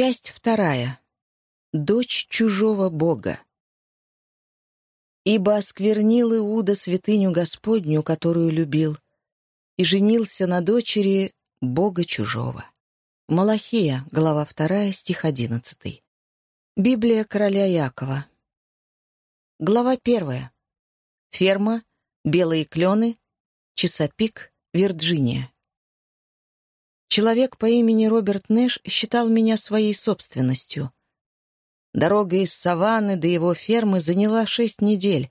Часть вторая. Дочь чужого бога. «Ибо осквернил Иуда святыню Господню, которую любил, и женился на дочери бога чужого». Малахия, глава 2, стих 11. Библия короля Якова. Глава 1. Ферма, белые клены, часопик, Вирджиния. Человек по имени Роберт Нэш считал меня своей собственностью. Дорога из саванны до его фермы заняла шесть недель,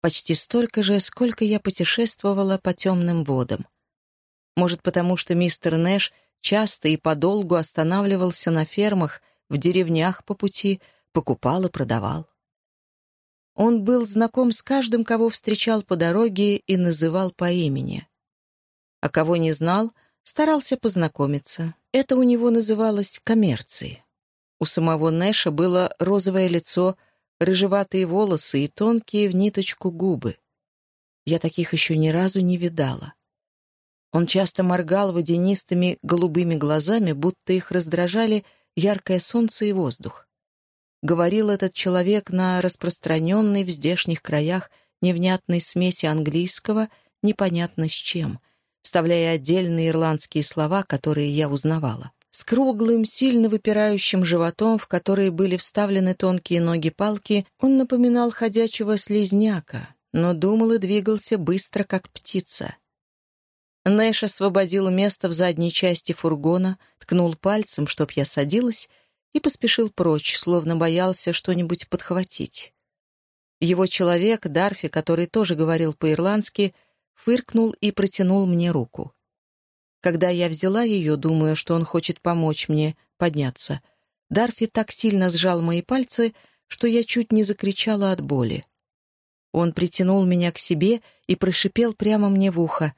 почти столько же, сколько я путешествовала по темным водам. Может, потому что мистер Нэш часто и подолгу останавливался на фермах, в деревнях по пути, покупал и продавал. Он был знаком с каждым, кого встречал по дороге и называл по имени. А кого не знал — Старался познакомиться. Это у него называлось коммерцией. У самого Нэша было розовое лицо, рыжеватые волосы и тонкие в ниточку губы. Я таких еще ни разу не видала. Он часто моргал водянистыми голубыми глазами, будто их раздражали яркое солнце и воздух. Говорил этот человек на распространенной в здешних краях невнятной смеси английского непонятно с чем, вставляя отдельные ирландские слова, которые я узнавала. С круглым, сильно выпирающим животом, в который были вставлены тонкие ноги-палки, он напоминал ходячего слизняка, но думал и двигался быстро, как птица. Нэш освободил место в задней части фургона, ткнул пальцем, чтоб я садилась, и поспешил прочь, словно боялся что-нибудь подхватить. Его человек, Дарфи, который тоже говорил по-ирландски, — фыркнул и протянул мне руку. Когда я взяла ее, думая, что он хочет помочь мне подняться, Дарфи так сильно сжал мои пальцы, что я чуть не закричала от боли. Он притянул меня к себе и прошипел прямо мне в ухо.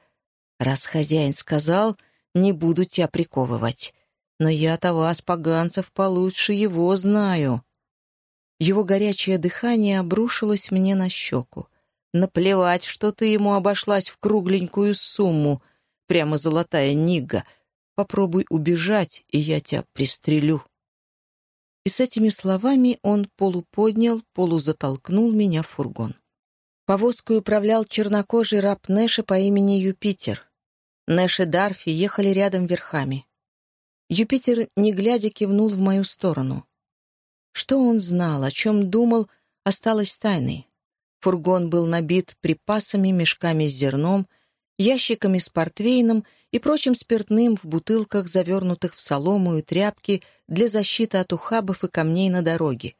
«Раз хозяин сказал, не буду тебя приковывать. Но я-то вас, поганцев, получше его знаю». Его горячее дыхание обрушилось мне на щеку. Наплевать, что ты ему обошлась в кругленькую сумму, прямо золотая нига. Попробуй убежать, и я тебя пристрелю. И с этими словами он полуподнял, полузатолкнул меня в фургон. Повозкой управлял чернокожий раб Нэша по имени Юпитер. Нэш и Дарфи ехали рядом верхами. Юпитер, не глядя, кивнул в мою сторону. Что он знал, о чем думал, осталось тайной. Фургон был набит припасами, мешками с зерном, ящиками с портвейном и прочим спиртным в бутылках, завернутых в солому и тряпки для защиты от ухабов и камней на дороге,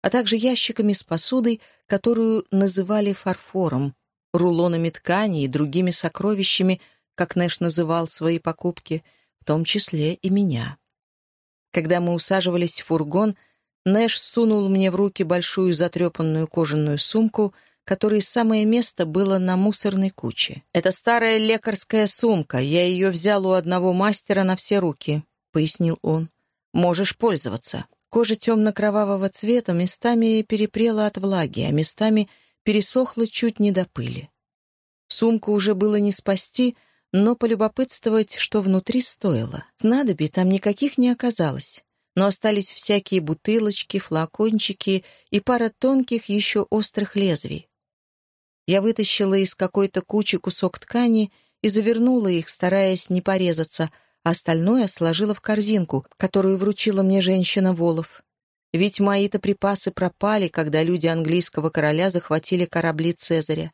а также ящиками с посудой, которую называли фарфором, рулонами ткани и другими сокровищами, как Нэш называл свои покупки, в том числе и меня. Когда мы усаживались в фургон, Нэш сунул мне в руки большую затрепанную кожаную сумку, которой самое место было на мусорной куче. «Это старая лекарская сумка, я ее взял у одного мастера на все руки», — пояснил он. «Можешь пользоваться». Кожа темно-кровавого цвета местами перепрела от влаги, а местами пересохла чуть не до пыли. Сумку уже было не спасти, но полюбопытствовать, что внутри стоило. Снадобий там никаких не оказалось но остались всякие бутылочки, флакончики и пара тонких еще острых лезвий. Я вытащила из какой-то кучи кусок ткани и завернула их, стараясь не порезаться, а остальное сложила в корзинку, которую вручила мне женщина Волов. Ведь мои-то припасы пропали, когда люди английского короля захватили корабли Цезаря.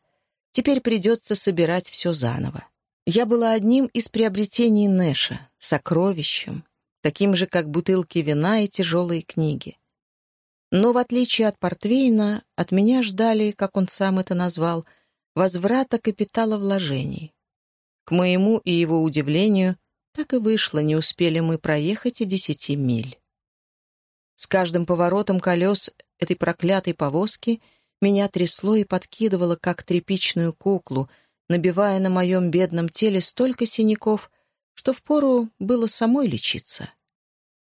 Теперь придется собирать все заново. Я была одним из приобретений Нэша, сокровищем, таким же, как бутылки вина и тяжелые книги. Но в отличие от Портвейна, от меня ждали, как он сам это назвал, возврата капитала вложений. К моему и его удивлению, так и вышло, не успели мы проехать и десяти миль. С каждым поворотом колес этой проклятой повозки меня трясло и подкидывало, как тряпичную куклу, набивая на моем бедном теле столько синяков, что впору было самой лечиться.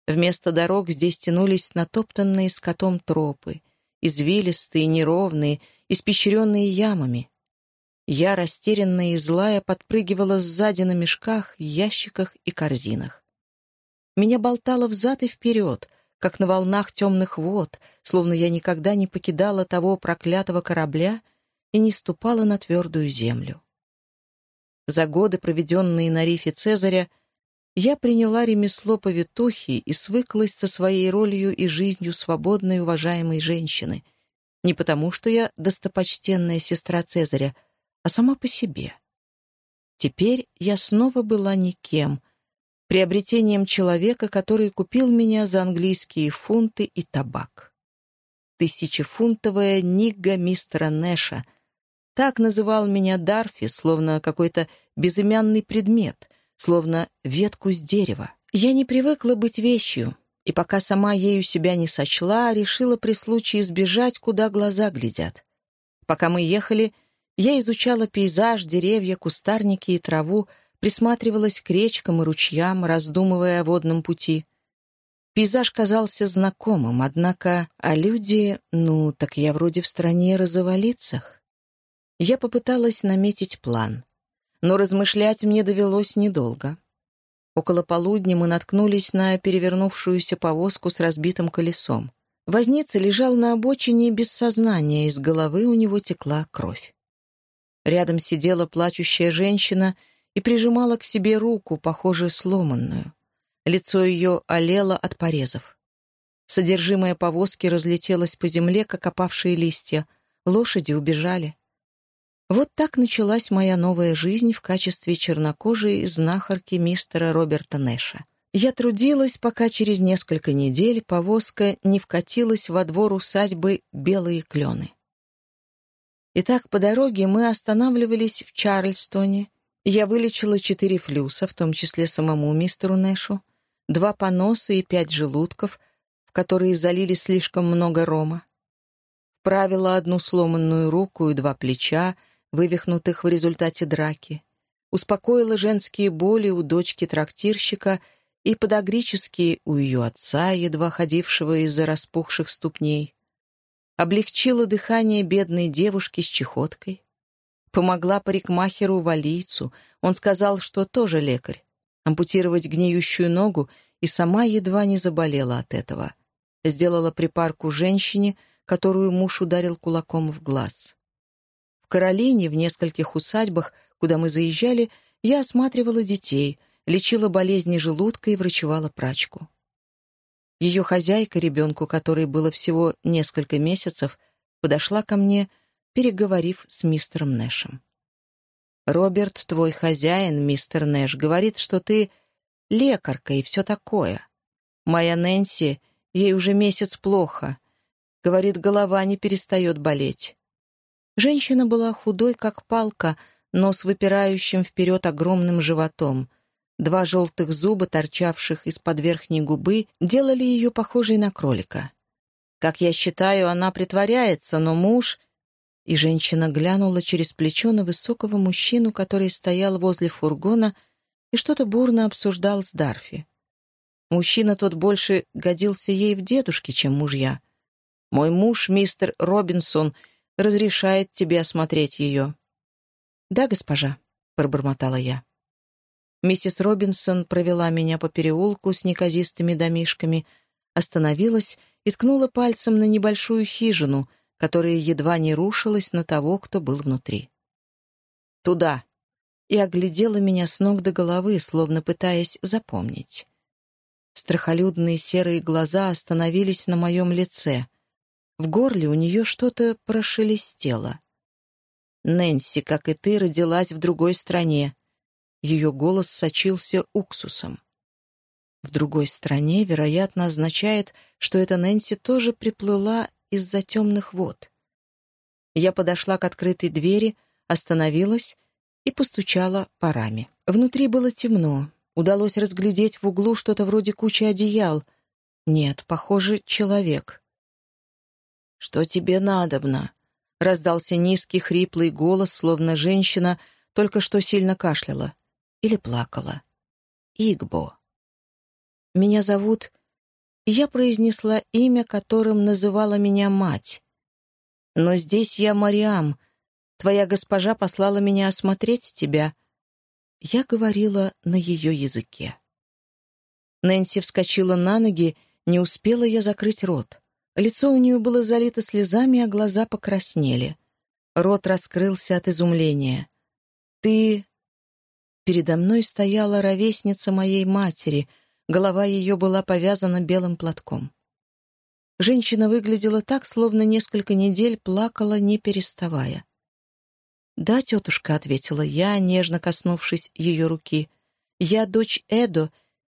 Вместо дорог здесь тянулись натоптанные скотом тропы, извилистые, неровные, испещренные ямами. Я, растерянная и злая, подпрыгивала сзади на мешках, ящиках и корзинах. Меня болтало взад и вперед, как на волнах темных вод, словно я никогда не покидала того проклятого корабля и не ступала на твердую землю. За годы, проведенные на рифе Цезаря, я приняла ремесло повитухи и свыклась со своей ролью и жизнью свободной уважаемой женщины, не потому что я достопочтенная сестра Цезаря, а сама по себе. Теперь я снова была никем, приобретением человека, который купил меня за английские фунты и табак. Тысячефунтовая нигга мистера Нэша. Так называл меня Дарфи, словно какой-то безымянный предмет, словно ветку с дерева. Я не привыкла быть вещью, и пока сама ею себя не сочла, решила при случае сбежать, куда глаза глядят. Пока мы ехали, я изучала пейзаж, деревья, кустарники и траву, присматривалась к речкам и ручьям, раздумывая о водном пути. Пейзаж казался знакомым, однако, а люди, ну, так я вроде в стране разовалицах. Я попыталась наметить план, но размышлять мне довелось недолго. Около полудня мы наткнулись на перевернувшуюся повозку с разбитым колесом. Возница лежал на обочине без сознания, из головы у него текла кровь. Рядом сидела плачущая женщина и прижимала к себе руку, похоже, сломанную. Лицо ее олело от порезов. Содержимое повозки разлетелось по земле, как опавшие листья. Лошади убежали. Вот так началась моя новая жизнь в качестве чернокожей знахарки мистера Роберта Нэша. Я трудилась, пока через несколько недель повозка не вкатилась во двор усадьбы «Белые клены». Итак, по дороге мы останавливались в Чарльстоне. Я вылечила четыре флюса, в том числе самому мистеру Нэшу, два поноса и пять желудков, в которые залили слишком много рома. Правила одну сломанную руку и два плеча, вывихнутых в результате драки. Успокоила женские боли у дочки трактирщика и подогрические у ее отца, едва ходившего из-за распухших ступней облегчила дыхание бедной девушки с чехоткой, помогла парикмахеру-валийцу, он сказал, что тоже лекарь, ампутировать гниющую ногу и сама едва не заболела от этого. Сделала припарку женщине, которую муж ударил кулаком в глаз. В Каролине, в нескольких усадьбах, куда мы заезжали, я осматривала детей, лечила болезни желудка и врачевала прачку. Ее хозяйка, ребенку которой было всего несколько месяцев, подошла ко мне, переговорив с мистером Нэшем. «Роберт, твой хозяин, мистер Нэш, говорит, что ты лекарка и все такое. Моя Нэнси, ей уже месяц плохо. Говорит, голова не перестает болеть». Женщина была худой, как палка, но с выпирающим вперед огромным животом, Два желтых зуба, торчавших из-под верхней губы, делали ее похожей на кролика. Как я считаю, она притворяется, но муж... И женщина глянула через плечо на высокого мужчину, который стоял возле фургона и что-то бурно обсуждал с Дарфи. Мужчина тот больше годился ей в дедушке, чем мужья. «Мой муж, мистер Робинсон, разрешает тебе осмотреть ее». «Да, госпожа», — пробормотала я. Миссис Робинсон провела меня по переулку с неказистыми домишками, остановилась и ткнула пальцем на небольшую хижину, которая едва не рушилась на того, кто был внутри. «Туда!» и оглядела меня с ног до головы, словно пытаясь запомнить. Страхолюдные серые глаза остановились на моем лице. В горле у нее что-то прошелестело. «Нэнси, как и ты, родилась в другой стране. Ее голос сочился уксусом. В другой стране, вероятно, означает, что эта Нэнси тоже приплыла из-за темных вод. Я подошла к открытой двери, остановилась и постучала парами. Внутри было темно. Удалось разглядеть в углу что-то вроде кучи одеял. Нет, похоже, человек. «Что тебе надобно?» — раздался низкий хриплый голос, словно женщина только что сильно кашляла или плакала. Игбо. Меня зовут... Я произнесла имя, которым называла меня мать. Но здесь я Мариам. Твоя госпожа послала меня осмотреть тебя. Я говорила на ее языке. Нэнси вскочила на ноги, Не успела я закрыть рот. Лицо у нее было залито слезами, а глаза покраснели. Рот раскрылся от изумления. «Ты...» Передо мной стояла ровесница моей матери, голова ее была повязана белым платком. Женщина выглядела так, словно несколько недель плакала, не переставая. «Да, тетушка», — ответила я, нежно коснувшись ее руки. «Я дочь Эдо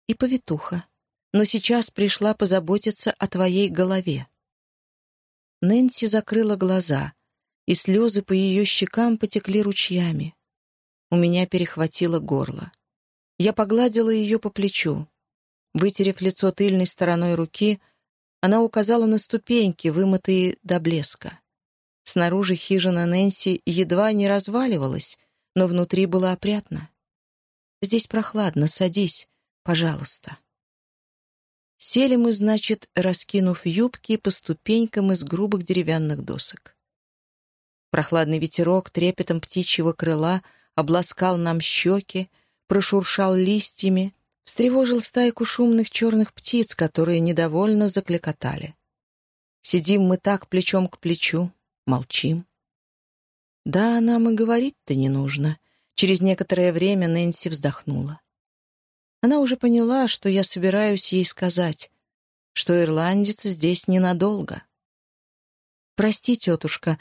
и повитуха, но сейчас пришла позаботиться о твоей голове». Нэнси закрыла глаза, и слезы по ее щекам потекли ручьями. У меня перехватило горло. Я погладила ее по плечу. Вытерев лицо тыльной стороной руки, она указала на ступеньки, вымытые до блеска. Снаружи хижина Нэнси едва не разваливалась, но внутри было опрятно. «Здесь прохладно, садись, пожалуйста». Сели мы, значит, раскинув юбки по ступенькам из грубых деревянных досок. Прохладный ветерок трепетом птичьего крыла обласкал нам щеки, прошуршал листьями, встревожил стайку шумных черных птиц, которые недовольно закликотали. Сидим мы так плечом к плечу, молчим. Да, нам и говорить-то не нужно. Через некоторое время Нэнси вздохнула. Она уже поняла, что я собираюсь ей сказать, что ирландец здесь ненадолго. «Прости, тетушка,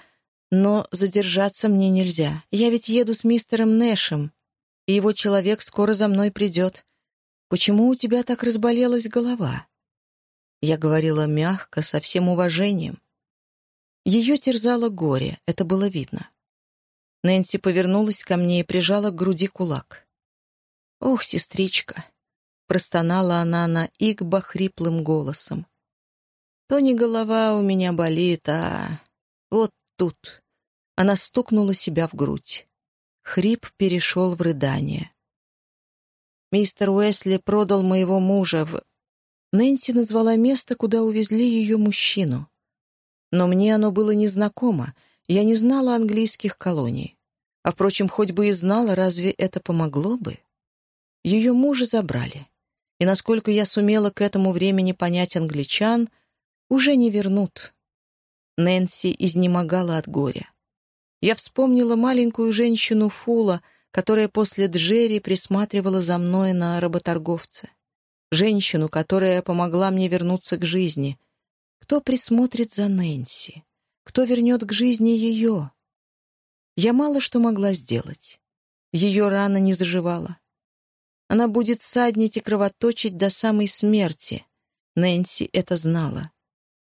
но задержаться мне нельзя. Я ведь еду с мистером Нэшем, и его человек скоро за мной придет. «Почему у тебя так разболелась голова?» Я говорила мягко, со всем уважением. Ее терзало горе, это было видно. Нэнси повернулась ко мне и прижала к груди кулак. «Ох, сестричка!» — простонала она на Игба хриплым голосом. «То не голова у меня болит, а вот тут». Она стукнула себя в грудь. Хрип перешел в рыдание. Мистер Уэсли продал моего мужа в... Нэнси назвала место, куда увезли ее мужчину. Но мне оно было незнакомо, я не знала английских колоний. А, впрочем, хоть бы и знала, разве это помогло бы? Ее мужа забрали. И насколько я сумела к этому времени понять англичан, уже не вернут. Нэнси изнемогала от горя. Я вспомнила маленькую женщину Фула — которая после Джерри присматривала за мной на работорговце. Женщину, которая помогла мне вернуться к жизни. Кто присмотрит за Нэнси? Кто вернет к жизни ее? Я мало что могла сделать. Ее рана не заживала. Она будет саднить и кровоточить до самой смерти. Нэнси это знала.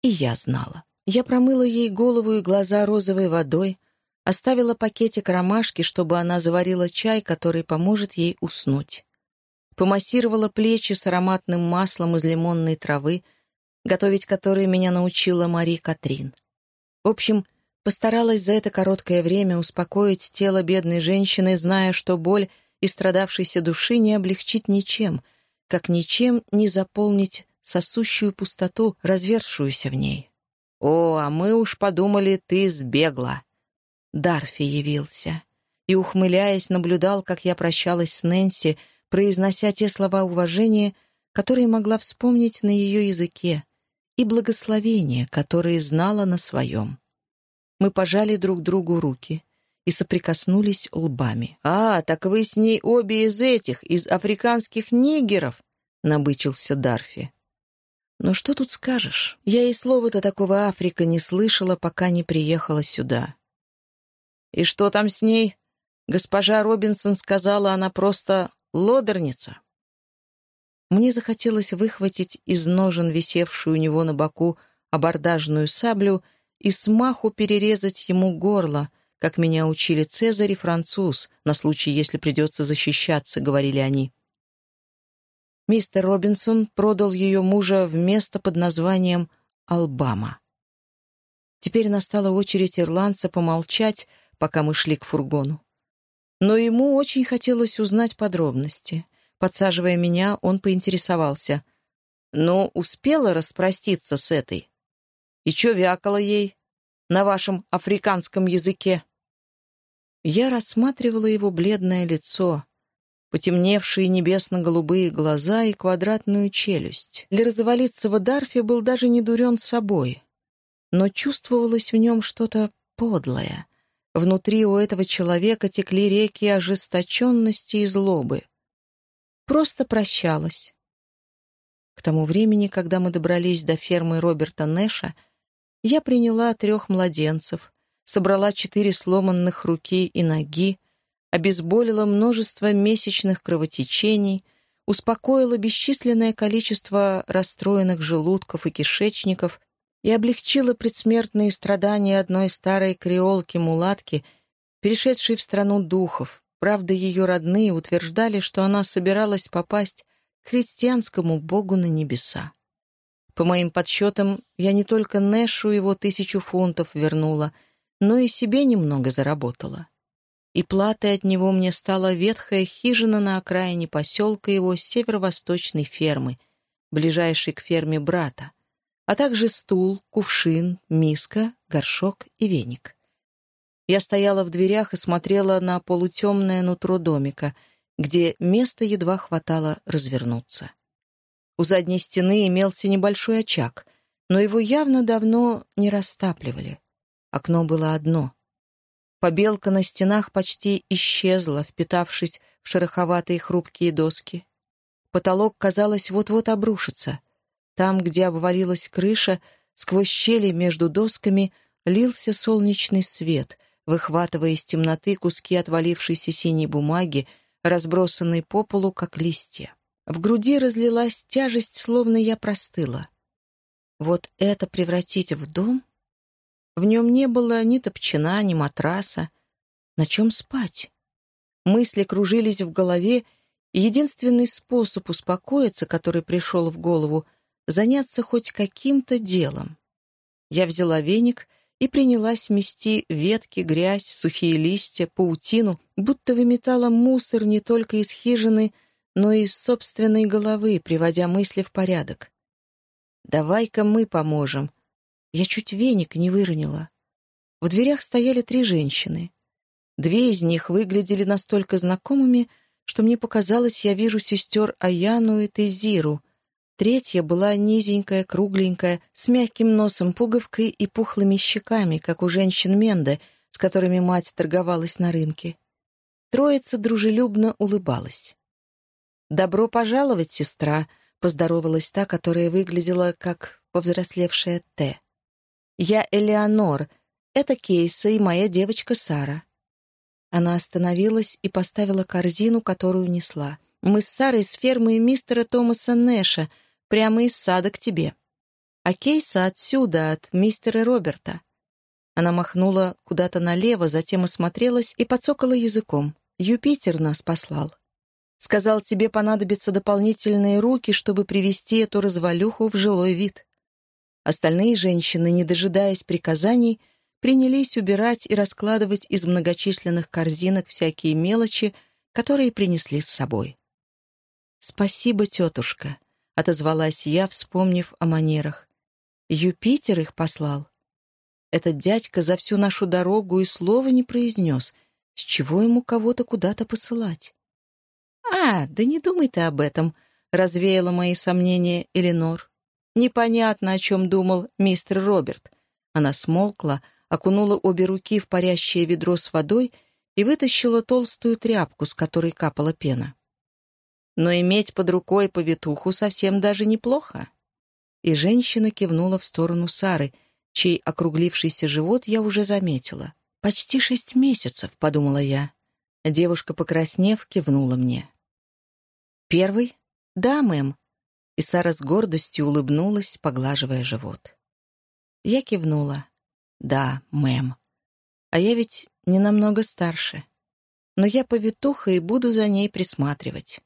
И я знала. Я промыла ей голову и глаза розовой водой, Оставила пакетик ромашки, чтобы она заварила чай, который поможет ей уснуть. Помассировала плечи с ароматным маслом из лимонной травы, готовить которые меня научила Мари Катрин. В общем, постаралась за это короткое время успокоить тело бедной женщины, зная, что боль и страдавшейся души не облегчить ничем, как ничем не заполнить сосущую пустоту, развершуюся в ней. «О, а мы уж подумали, ты сбегла!» Дарфи явился и, ухмыляясь, наблюдал, как я прощалась с Нэнси, произнося те слова уважения, которые могла вспомнить на ее языке, и благословения, которые знала на своем. Мы пожали друг другу руки и соприкоснулись лбами. «А, так вы с ней обе из этих, из африканских нигеров!» — набычился Дарфи. «Но что тут скажешь? Я и слова-то такого Африка не слышала, пока не приехала сюда. «И что там с ней?» Госпожа Робинсон сказала, она просто лодерница. Мне захотелось выхватить из ножен, висевшую у него на боку, абордажную саблю и смаху перерезать ему горло, как меня учили Цезарь и француз, на случай, если придется защищаться, говорили они. Мистер Робинсон продал ее мужа в место под названием Албама. Теперь настала очередь ирландца помолчать, пока мы шли к фургону. Но ему очень хотелось узнать подробности. Подсаживая меня, он поинтересовался. «Ну, успела распроститься с этой? И чё вякала ей? На вашем африканском языке?» Я рассматривала его бледное лицо, потемневшие небесно-голубые глаза и квадратную челюсть. Для Розоволицего Дарфи был даже не дурен собой, но чувствовалось в нем что-то подлое. Внутри у этого человека текли реки ожесточенности и злобы. Просто прощалась. К тому времени, когда мы добрались до фермы Роберта Нэша, я приняла трех младенцев, собрала четыре сломанных руки и ноги, обезболила множество месячных кровотечений, успокоила бесчисленное количество расстроенных желудков и кишечников и облегчила предсмертные страдания одной старой креолки-мулатки, перешедшей в страну духов. Правда, ее родные утверждали, что она собиралась попасть к христианскому богу на небеса. По моим подсчетам, я не только Нэшу его тысячу фунтов вернула, но и себе немного заработала и платой от него мне стала ветхая хижина на окраине поселка его северо-восточной фермы, ближайшей к ферме брата, а также стул, кувшин, миска, горшок и веник. Я стояла в дверях и смотрела на полутемное нутро домика, где места едва хватало развернуться. У задней стены имелся небольшой очаг, но его явно давно не растапливали. Окно было одно — Побелка на стенах почти исчезла, впитавшись в шероховатые хрупкие доски. Потолок, казалось, вот-вот обрушится. Там, где обвалилась крыша, сквозь щели между досками лился солнечный свет, выхватывая из темноты куски отвалившейся синей бумаги, разбросанные по полу, как листья. В груди разлилась тяжесть, словно я простыла. Вот это превратить в дом — в нем не было ни топчина, ни матраса. На чем спать? Мысли кружились в голове, и единственный способ успокоиться, который пришел в голову, заняться хоть каким-то делом. Я взяла веник и принялась мести ветки, грязь, сухие листья, паутину, будто выметала мусор не только из хижины, но и из собственной головы, приводя мысли в порядок. «Давай-ка мы поможем», я чуть веник не выронила. В дверях стояли три женщины. Две из них выглядели настолько знакомыми, что мне показалось, я вижу сестер Аяну и Тезиру. Третья была низенькая, кругленькая, с мягким носом, пуговкой и пухлыми щеками, как у женщин Менде, с которыми мать торговалась на рынке. Троица дружелюбно улыбалась. «Добро пожаловать, сестра», — поздоровалась та, которая выглядела как повзрослевшая Т. «Я Элеонор. Это Кейса и моя девочка Сара». Она остановилась и поставила корзину, которую несла. «Мы с Сарой с фермы мистера Томаса Нэша, прямо из сада к тебе. А Кейса отсюда, от мистера Роберта». Она махнула куда-то налево, затем осмотрелась и подсокала языком. «Юпитер нас послал. Сказал, тебе понадобятся дополнительные руки, чтобы привести эту развалюху в жилой вид». Остальные женщины, не дожидаясь приказаний, принялись убирать и раскладывать из многочисленных корзинок всякие мелочи, которые принесли с собой. «Спасибо, тетушка», — отозвалась я, вспомнив о манерах. «Юпитер их послал». Этот дядька за всю нашу дорогу и слова не произнес, с чего ему кого-то куда-то посылать. «А, да не думай ты об этом», — развеяла мои сомнения Эленор. Непонятно, о чем думал мистер Роберт. Она смолкла, окунула обе руки в парящее ведро с водой и вытащила толстую тряпку, с которой капала пена. Но иметь под рукой повитуху совсем даже неплохо. И женщина кивнула в сторону Сары, чей округлившийся живот я уже заметила. «Почти шесть месяцев», — подумала я. Девушка, покраснев, кивнула мне. «Первый?» «Да, мэм», и Сара с гордостью улыбнулась, поглаживая живот. Я кивнула. «Да, мэм. А я ведь не намного старше. Но я повитуха и буду за ней присматривать.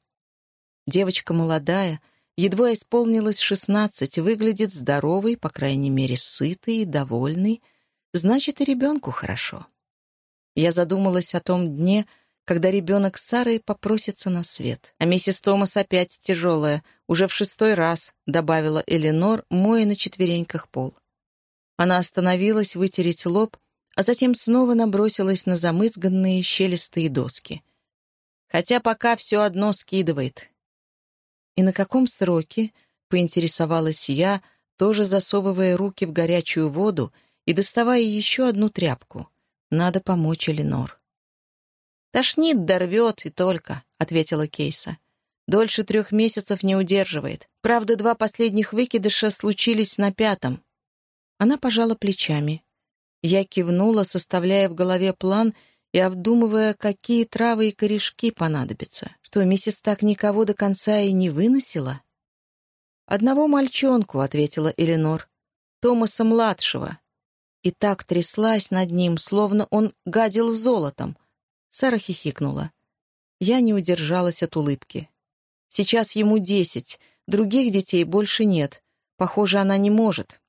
Девочка молодая, едва исполнилось шестнадцать, выглядит здоровой, по крайней мере, сытой и довольной, значит, и ребенку хорошо. Я задумалась о том дне, когда ребенок Сары попросится на свет. А миссис Томас опять тяжелая, уже в шестой раз, добавила Эленор, моя на четвереньках пол. Она остановилась вытереть лоб, а затем снова набросилась на замызганные щелистые доски. Хотя пока все одно скидывает. И на каком сроке, поинтересовалась я, тоже засовывая руки в горячую воду и доставая еще одну тряпку. Надо помочь Эленор. «Тошнит, дорвет и только», — ответила Кейса. «Дольше трех месяцев не удерживает. Правда, два последних выкидыша случились на пятом». Она пожала плечами. Я кивнула, составляя в голове план и обдумывая, какие травы и корешки понадобятся. Что, миссис так никого до конца и не выносила? «Одного мальчонку», — ответила Эленор. «Томаса-младшего». И так тряслась над ним, словно он гадил золотом. Сара хихикнула. Я не удержалась от улыбки. Сейчас ему десять, других детей больше нет. Похоже, она не может.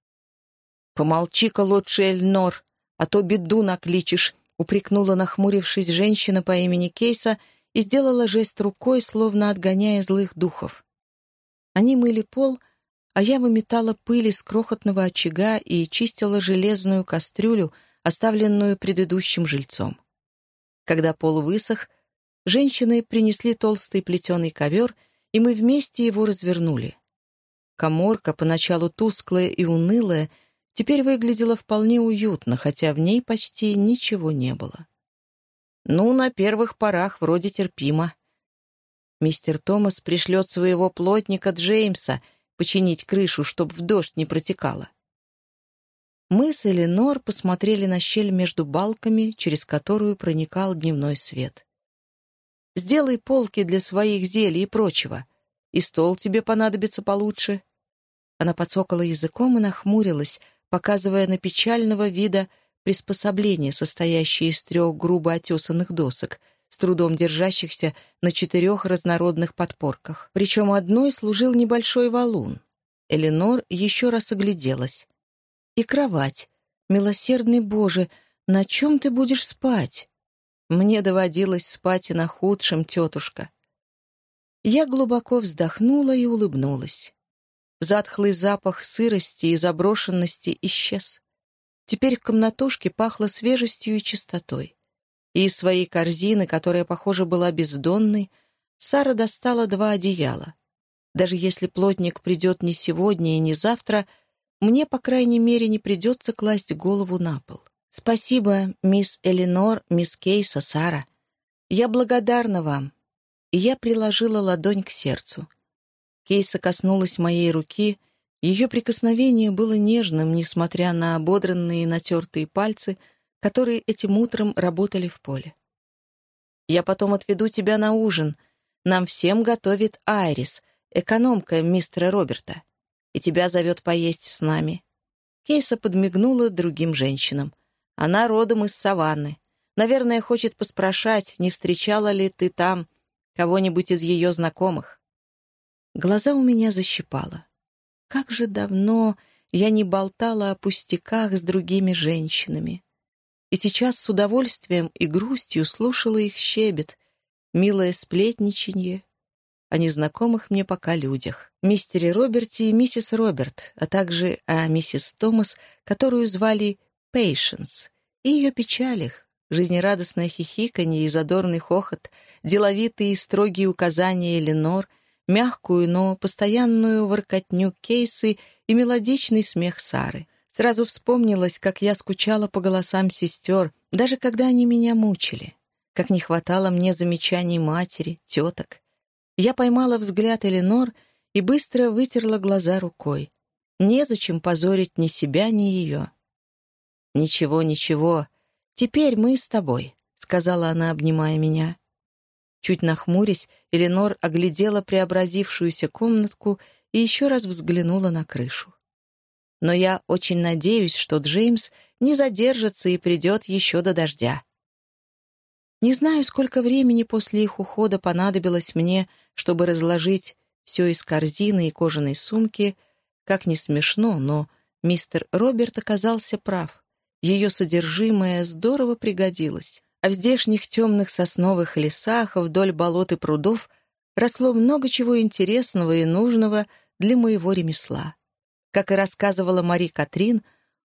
«Помолчи-ка лучше, Эльнор, а то беду накличешь», упрекнула нахмурившись женщина по имени Кейса и сделала жест рукой, словно отгоняя злых духов. Они мыли пол, а я выметала пыль из крохотного очага и чистила железную кастрюлю, оставленную предыдущим жильцом. Когда пол высох, женщины принесли толстый плетеный ковер, и мы вместе его развернули. Коморка, поначалу тусклая и унылая, теперь выглядела вполне уютно, хотя в ней почти ничего не было. Ну, на первых порах вроде терпимо. Мистер Томас пришлет своего плотника Джеймса починить крышу, чтобы в дождь не протекало. Мы с Эленор посмотрели на щель между балками, через которую проникал дневной свет. «Сделай полки для своих зелий и прочего, и стол тебе понадобится получше». Она подсокала языком и нахмурилась, показывая на печального вида приспособление, состоящее из трех грубо отесанных досок, с трудом держащихся на четырех разнородных подпорках. Причем одной служил небольшой валун. Эленор еще раз огляделась и кровать. Милосердный Боже, на чем ты будешь спать? Мне доводилось спать и на худшем, тетушка. Я глубоко вздохнула и улыбнулась. Затхлый запах сырости и заброшенности исчез. Теперь в комнатушке пахло свежестью и чистотой. И из своей корзины, которая, похоже, была бездонной, Сара достала два одеяла. Даже если плотник придет не сегодня и не завтра — мне, по крайней мере, не придется класть голову на пол. Спасибо, мисс Элинор, мисс Кейса, Сара. Я благодарна вам. И я приложила ладонь к сердцу. Кейса коснулась моей руки. Ее прикосновение было нежным, несмотря на ободранные натертые пальцы, которые этим утром работали в поле. «Я потом отведу тебя на ужин. Нам всем готовит Айрис, экономка мистера Роберта и тебя зовет поесть с нами». Кейса подмигнула другим женщинам. Она родом из саванны. Наверное, хочет поспрашать, не встречала ли ты там кого-нибудь из ее знакомых. Глаза у меня защипало. Как же давно я не болтала о пустяках с другими женщинами. И сейчас с удовольствием и грустью слушала их щебет, милое сплетничанье, о незнакомых мне пока людях. Мистере Роберте и миссис Роберт, а также о миссис Томас, которую звали Пейшенс, и ее печалях, жизнерадостное хихиканье и задорный хохот, деловитые и строгие указания Эленор, мягкую, но постоянную воркотню Кейсы и мелодичный смех Сары. Сразу вспомнилось, как я скучала по голосам сестер, даже когда они меня мучили. Как не хватало мне замечаний матери, теток. Я поймала взгляд Эленор и быстро вытерла глаза рукой. Незачем позорить ни себя, ни ее. «Ничего, ничего. Теперь мы с тобой», — сказала она, обнимая меня. Чуть нахмурясь, Эленор оглядела преобразившуюся комнатку и еще раз взглянула на крышу. «Но я очень надеюсь, что Джеймс не задержится и придет еще до дождя». Не знаю, сколько времени после их ухода понадобилось мне, чтобы разложить все из корзины и кожаной сумки. Как не смешно, но мистер Роберт оказался прав. Ее содержимое здорово пригодилось. А в здешних темных сосновых лесах вдоль болот и прудов росло много чего интересного и нужного для моего ремесла. Как и рассказывала Мари Катрин,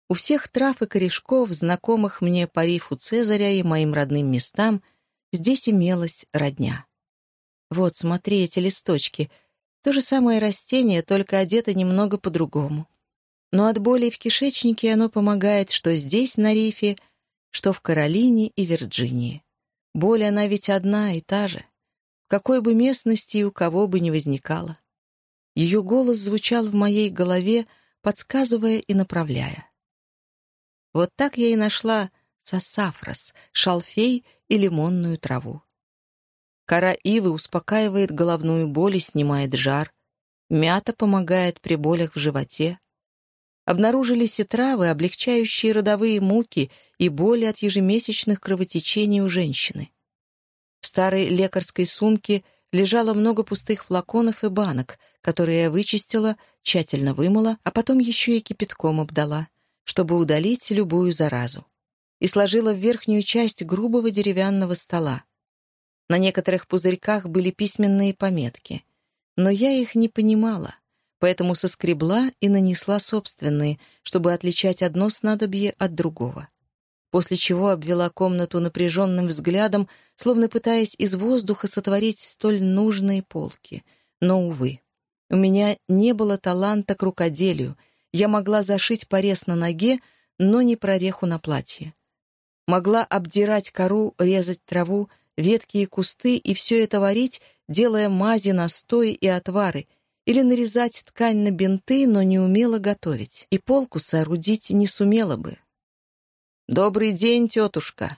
у всех трав и корешков, знакомых мне по рифу Цезаря и моим родным местам, здесь имелась родня. Вот, смотри, эти листочки. То же самое растение, только одето немного по-другому. Но от боли в кишечнике оно помогает что здесь, на рифе, что в Каролине и Вирджинии. Боль она ведь одна и та же. В какой бы местности и у кого бы ни возникала. Ее голос звучал в моей голове, подсказывая и направляя. Вот так я и нашла сосафрос, шалфей и лимонную траву. Кора ивы успокаивает головную боль и снимает жар. Мята помогает при болях в животе. Обнаружились и травы, облегчающие родовые муки и боли от ежемесячных кровотечений у женщины. В старой лекарской сумке лежало много пустых флаконов и банок, которые я вычистила, тщательно вымыла, а потом еще и кипятком обдала, чтобы удалить любую заразу. И сложила в верхнюю часть грубого деревянного стола. На некоторых пузырьках были письменные пометки, но я их не понимала, поэтому соскребла и нанесла собственные, чтобы отличать одно снадобье от другого. После чего обвела комнату напряженным взглядом, словно пытаясь из воздуха сотворить столь нужные полки. Но, увы, у меня не было таланта к рукоделию, я могла зашить порез на ноге, но не прореху на платье. Могла обдирать кору, резать траву, ветки и кусты и все это варить, делая мази, настои и отвары, или нарезать ткань на бинты, но не умела готовить, и полку соорудить не сумела бы. «Добрый день, тетушка!»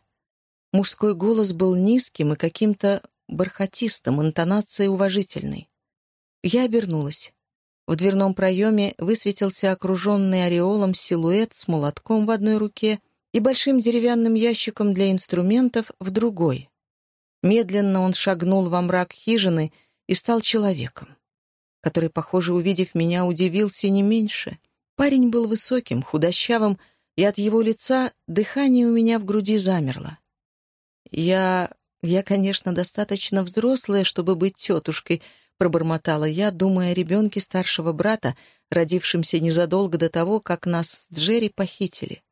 Мужской голос был низким и каким-то бархатистым, интонацией уважительной. Я обернулась. В дверном проеме высветился окруженный ореолом силуэт с молотком в одной руке и большим деревянным ящиком для инструментов в другой. Медленно он шагнул во мрак хижины и стал человеком, который, похоже, увидев меня, удивился не меньше. Парень был высоким, худощавым, и от его лица дыхание у меня в груди замерло. Я... я, конечно, достаточно взрослая, чтобы быть тетушкой, пробормотала я, думая о ребенке старшего брата, родившемся незадолго до того, как нас с Джерри похитили.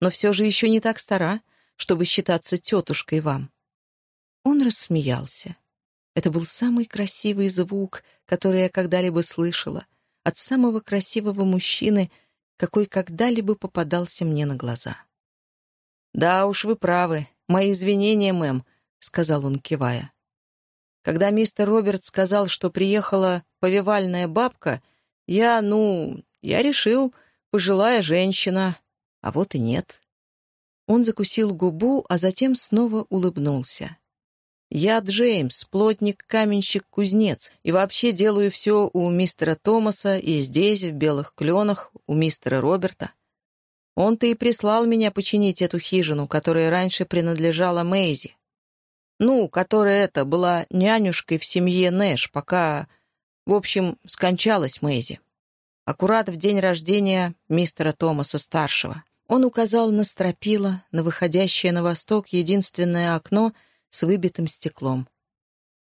Но все же еще не так стара, чтобы считаться тетушкой вам. Он рассмеялся. Это был самый красивый звук, который я когда-либо слышала, от самого красивого мужчины, какой когда-либо попадался мне на глаза. «Да уж, вы правы. Мои извинения, мэм», — сказал он, кивая. Когда мистер Роберт сказал, что приехала повивальная бабка, я, ну, я решил, пожилая женщина, а вот и нет. Он закусил губу, а затем снова улыбнулся. Я Джеймс, плотник-каменщик-кузнец, и вообще делаю все у мистера Томаса и здесь, в Белых Кленах, у мистера Роберта. Он-то и прислал меня починить эту хижину, которая раньше принадлежала Мэйзи. Ну, которая это была нянюшкой в семье Нэш, пока... В общем, скончалась Мэйзи. Аккурат в день рождения мистера Томаса-старшего. Он указал на стропила, на выходящее на восток единственное окно — с выбитым стеклом.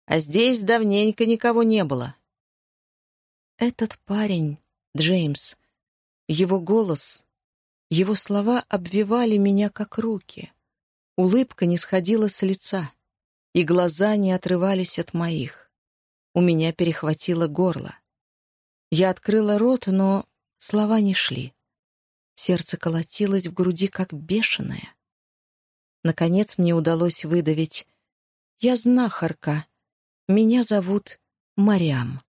А здесь давненько никого не было. Этот парень, Джеймс, его голос, его слова обвивали меня как руки. Улыбка не сходила с лица, и глаза не отрывались от моих. У меня перехватило горло. Я открыла рот, но слова не шли. Сердце колотилось в груди, как бешеное. Наконец мне удалось выдавить я знахарка. Меня зовут Марям.